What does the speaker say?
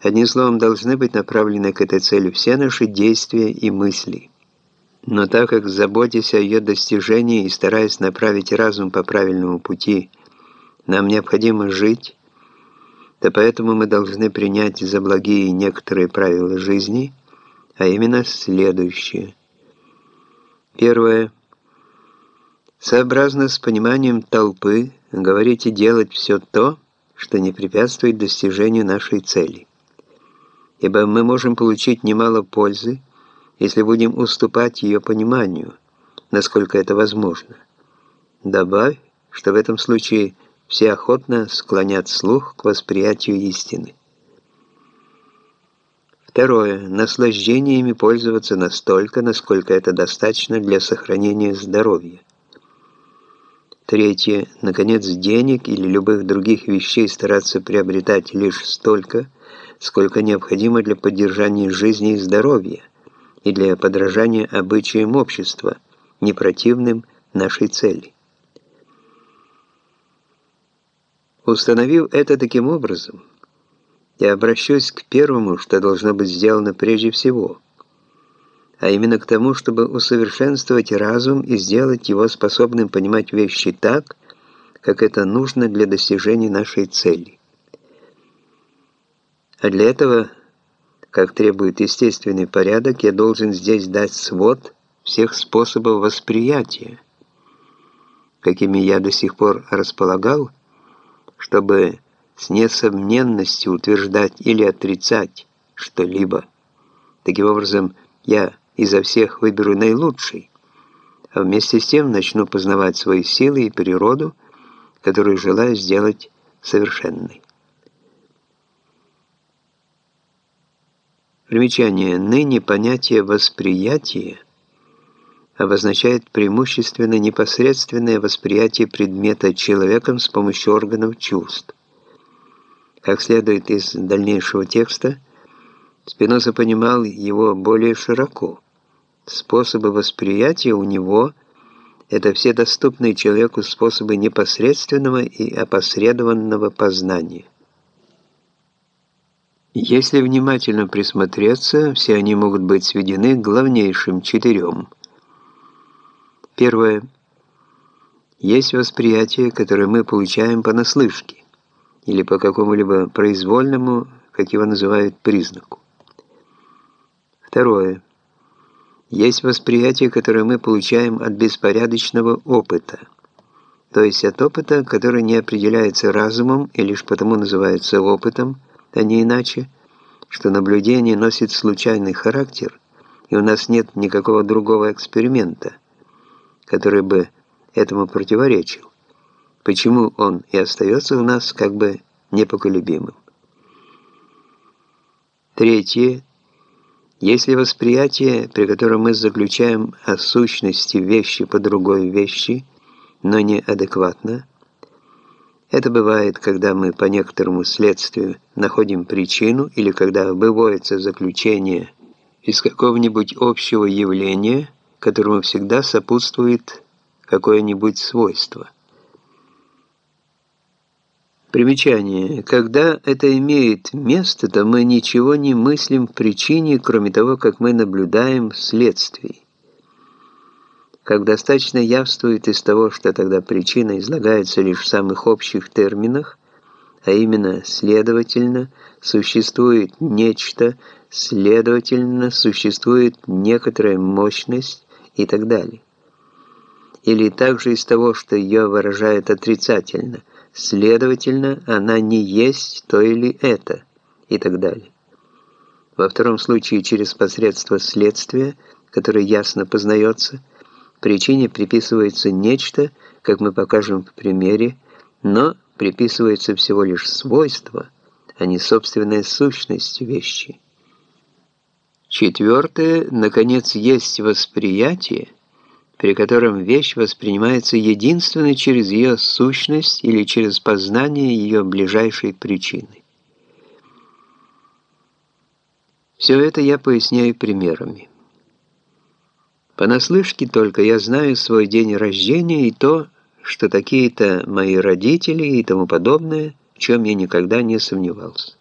Одним словом, должны быть направлены к этой цели все наши действия и мысли. Но так как, заботясь о ее достижении и стараясь направить разум по правильному пути, нам необходимо жить, то поэтому мы должны принять за благие некоторые правила жизни, а именно следующие. Первое. Сообразно с пониманием толпы, говорить и делать все то, что не препятствует достижению нашей цели ибо мы можем получить немало пользы, если будем уступать ее пониманию, насколько это возможно. Добавь, что в этом случае все охотно склонят слух к восприятию истины. Второе. Наслаждениями пользоваться настолько, насколько это достаточно для сохранения здоровья. Третье. Наконец, денег или любых других вещей стараться приобретать лишь столько, сколько необходимо для поддержания жизни и здоровья и для подражания обычаям общества, не противным нашей цели. Установив это таким образом, я обращусь к первому, что должно быть сделано прежде всего, а именно к тому, чтобы усовершенствовать разум и сделать его способным понимать вещи так, как это нужно для достижения нашей цели. А для этого, как требует естественный порядок, я должен здесь дать свод всех способов восприятия, какими я до сих пор располагал, чтобы с несомненностью утверждать или отрицать что-либо. Таким образом, я изо всех выберу наилучший, а вместе с тем начну познавать свои силы и природу, которую желаю сделать совершенной. Примечание. Ныне понятие «восприятие» обозначает преимущественно непосредственное восприятие предмета человеком с помощью органов чувств. Как следует из дальнейшего текста, Спиноза понимал его более широко. Способы восприятия у него – это все доступные человеку способы непосредственного и опосредованного познания. Если внимательно присмотреться, все они могут быть сведены к главнейшим четырем. Первое. Есть восприятие, которое мы получаем понаслышке или по какому-либо произвольному, как его называют, признаку. Второе. Есть восприятие, которое мы получаем от беспорядочного опыта, то есть от опыта, который не определяется разумом и лишь потому называется опытом, а не иначе, что наблюдение носит случайный характер, и у нас нет никакого другого эксперимента, который бы этому противоречил, почему он и остается у нас как бы непоколебимым. Третье. Если восприятие, при котором мы заключаем о сущности вещи по другой вещи, но не адекватно, это бывает, когда мы по некоторому следствию находим причину или когда выводится заключение из какого-нибудь общего явления, которому всегда сопутствует какое-нибудь свойство. Примечание. Когда это имеет место, то мы ничего не мыслим в причине, кроме того, как мы наблюдаем следствие как достаточно явствует из того, что тогда причина излагается лишь в самых общих терминах, а именно, следовательно, существует нечто, следовательно, существует некоторая мощность и так далее. Или также из того, что ее выражает отрицательно, следовательно, она не есть то или это, и так далее. Во втором случае через посредство следствия, которое ясно познается, Причине приписывается нечто, как мы покажем в примере, но приписывается всего лишь свойство, а не собственная сущность вещи. Четвертое, наконец, есть восприятие, при котором вещь воспринимается единственно через ее сущность или через познание ее ближайшей причины. Все это я поясняю примерами. Понаслышке только я знаю свой день рождения и то, что такие-то мои родители и тому подобное, в чем я никогда не сомневался.